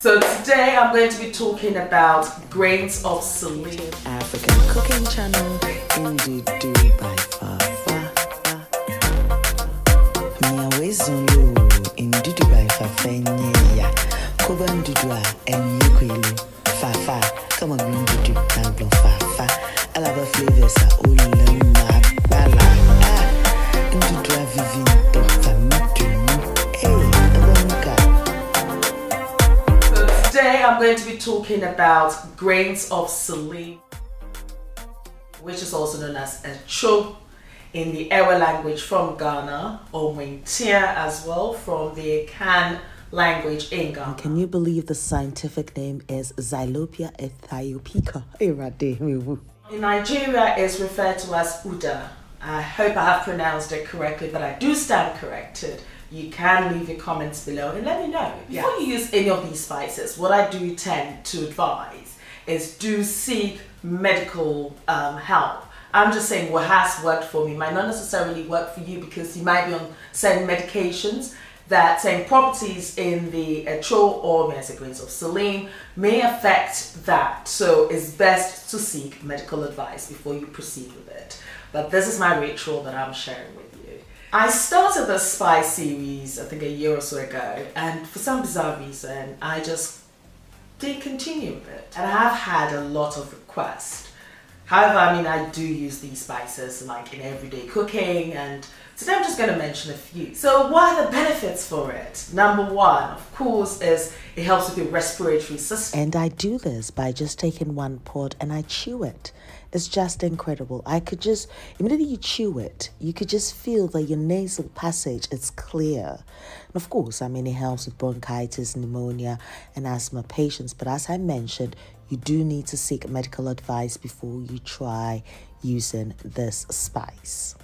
So today I'm going to be talking about grains of Selim. African cooking channel by wezulu Indudu by Fafa nyeya. Koba Ndudu a enyi talking about grains of Selim, which is also known as echo in the Ewe language from Ghana, or Mwentia as well from the Kan language in Ghana. Can you believe the scientific name is Xylopia aethiopica? In Nigeria, it's referred to as Uda. I hope I have pronounced it correctly, but I do stand corrected. You can leave your comments below and let me know. Before you use any of these spices, what I do tend to advise is do seek medical um, help. I'm just saying what has worked for me might not necessarily work for you because you might be on certain medications that same properties in the etro or may I say grains of Selim may affect that. So it's best to seek medical advice before you proceed with it. But this is my ritual that I'm sharing with you. I started the spy series I think a year or so ago and for some bizarre reason I just didn't continue with it. And I have had a lot of requests. However, I mean, I do use these spices like in everyday cooking, and today I'm just going to mention a few. So, what are the benefits for it? Number one, of course, is it helps with your respiratory system. And I do this by just taking one pod and I chew it. It's just incredible. I could just, immediately you chew it, you could just feel that your nasal passage is clear. And of course, I mean, it helps with bronchitis, pneumonia, and asthma patients. But as I mentioned, you do need to seek medical advice before you try using this spice.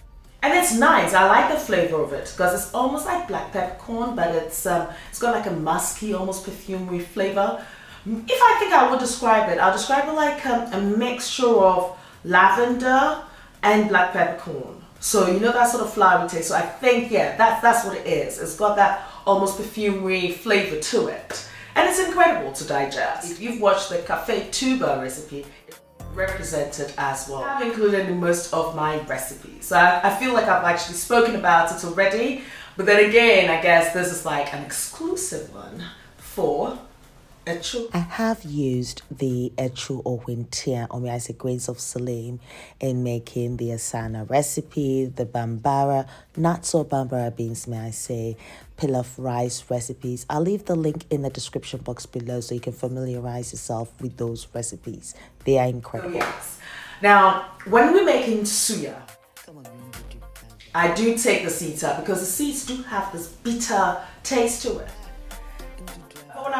And it's nice. I like the flavor of it because it's almost like black peppercorn, but it's um, it's got like a musky, almost perfumery flavor. If I think I would describe it, I'll describe it like um, a mixture of lavender and black peppercorn. So you know that sort of flowery taste. So I think yeah, that's that's what it is. It's got that almost perfumery flavor to it, and it's incredible to digest. If you've watched the cafe tuber recipe, it's represented as well. I've included in most of my recipes. So I, I feel like I've actually spoken about it already, but then again, I guess this is like an exclusive one for Echo. I have used the echu or wintia, or may I say grains of Selim, in making the asana recipe, the bambara, nuts or bambara beans, may I say, pilaf rice recipes. I'll leave the link in the description box below so you can familiarize yourself with those recipes. They are Oh, incredible. Um, yes. Now, when we're making suya, I do take the seeds out because the seeds do have this bitter taste to it.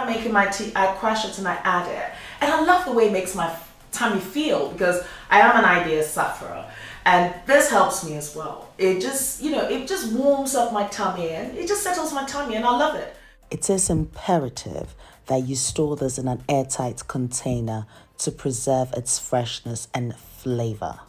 I'm making my tea, I crush it and I add it. And I love the way it makes my tummy feel because I am an idea sufferer. And this helps me as well. It just, you know, it just warms up my tummy and it just settles my tummy and I love it. It is imperative that you store this in an airtight container to preserve its freshness and flavor.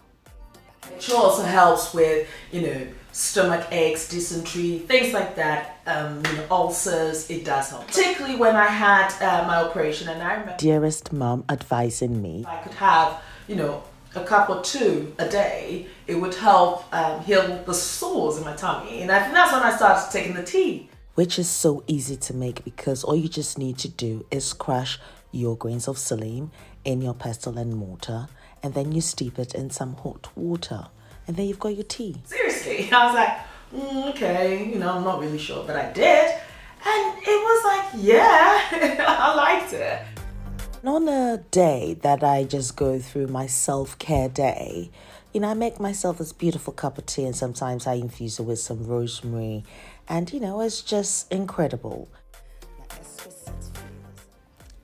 It also helps with, you know, stomach aches, dysentery, things like that, um, you know, ulcers. It does help. Particularly when I had uh, my operation and I remember Dearest mom advising me I could have, you know, a cup or two a day, it would help um, heal the sores in my tummy. And I think that's when I started taking the tea. which is so easy to make because all you just need to do is crush your grains of Selim in your pestle and mortar and then you steep it in some hot water and then you've got your tea. Seriously. I was like, mm, okay, you know, I'm not really sure, but I did. And it was like, yeah, I liked it. And on a day that I just go through my self care day, you know, I make myself this beautiful cup of tea and sometimes I infuse it with some rosemary. And, you know, it's just incredible.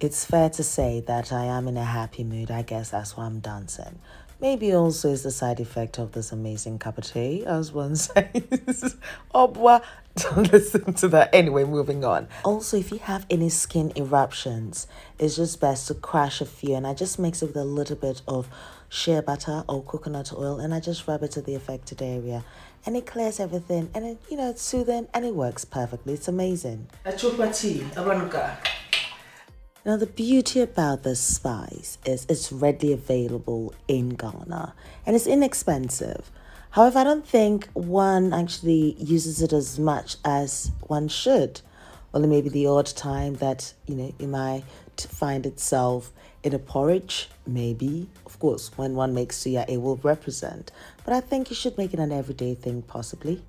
It's fair to say that I am in a happy mood. I guess that's why I'm dancing. Maybe also is the side effect of this amazing cup of tea, as one says. oh, boy. Don't listen to that. Anyway, moving on. Also, if you have any skin eruptions, it's just best to crush a few. And I just mix it with a little bit of shea butter or coconut oil and I just rub it to the affected area. And it clears everything and it, you know, it's soothing and it works perfectly. It's amazing. A chupa tea. Now, the beauty about this spice is it's readily available in Ghana and it's inexpensive. However, I don't think one actually uses it as much as one should. Only maybe the odd time that, you know, you might find itself in a porridge, maybe. Of course, when one makes suya, it will represent. But I think you should make it an everyday thing, possibly.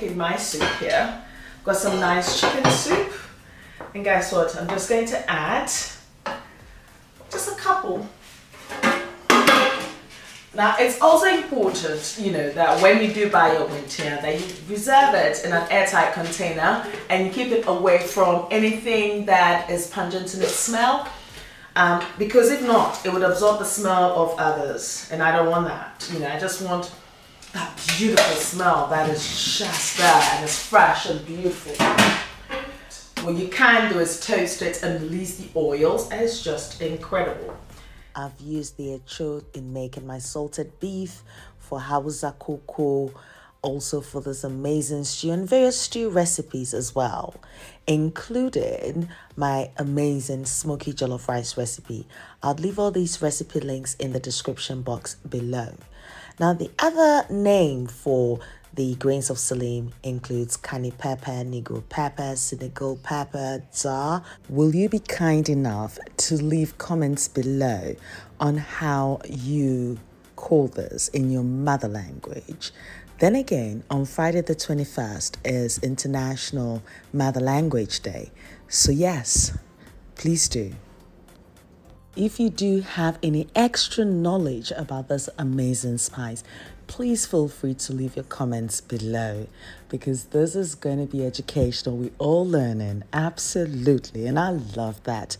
Making my soup here. Got some nice chicken soup. And guess what? I'm just going to add just a couple. Now, it's also important, you know, that when you do buy your winter, that you reserve it in an airtight container and you keep it away from anything that is pungent in its smell. Um, because if not, it would absorb the smell of others. And I don't want that. You know, I just want that beautiful smell that is just there and it's fresh and beautiful. What you can do is toast it and release the oils and it's just incredible. I've used the echo in making my salted beef for Hausa koko, also for this amazing stew and various stew recipes as well, including my amazing smoky jollof rice recipe. I'll leave all these recipe links in the description box below. Now, the other name for the grains of Selim includes Kani pepper, Negro pepper, Senegal pepper, Dzar. Will you be kind enough to leave comments below on how you call this in your mother language? Then again, on Friday the 21st is International Mother Language Day. So, yes, please do. If you do have any extra knowledge about this amazing spice, please feel free to leave your comments below because this is going to be educational. We're all learning, absolutely, and I love that.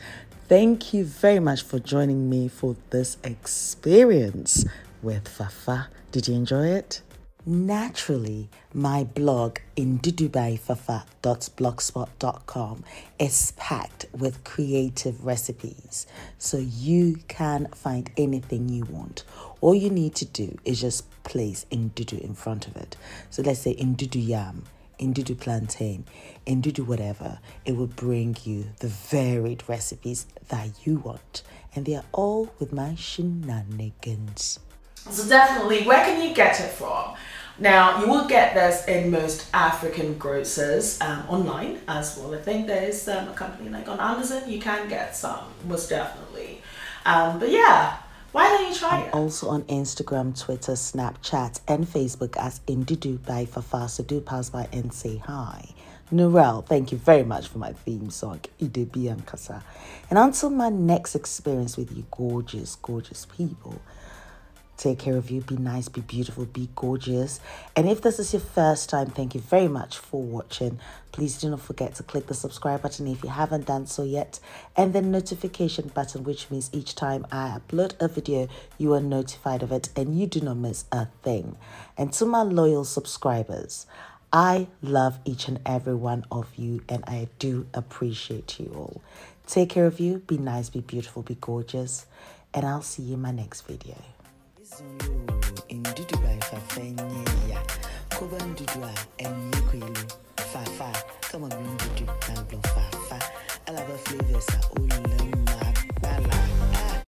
Thank you very much for joining me for this experience with Fafa. Did you enjoy it? Naturally, my blog ndudubaifafa.blogspot.com is packed with creative recipes, so you can find anything you want. All you need to do is just place ndudu in front of it. So let's say ndudu yam, ndudu plantain, ndudu whatever. It will bring you the varied recipes that you want, and they are all with my shenanigans. So definitely, where can you get it from? Now, you will get this in most African grocers um, online as well. I think there's um, a company like on Amazon, you can get some, most definitely. Um, but yeah, why don't you try I'm it? Also on Instagram, Twitter, Snapchat, and Facebook as Fafa. So do pass by and say hi. Norel, thank you very much for my theme song, Idebi Ankasa. And until my next experience with you gorgeous, gorgeous people, Take care of you. Be nice, be beautiful, be gorgeous. And if this is your first time, thank you very much for watching. Please do not forget to click the subscribe button if you haven't done so yet. And the notification button, which means each time I upload a video, you are notified of it and you do not miss a thing. And to my loyal subscribers, I love each and every one of you and I do appreciate you all. Take care of you. Be nice, be beautiful, be gorgeous. And I'll see you in my next video. Fafa enye kwelu fafa. Kama ndudu na fafa. Alaba flavors a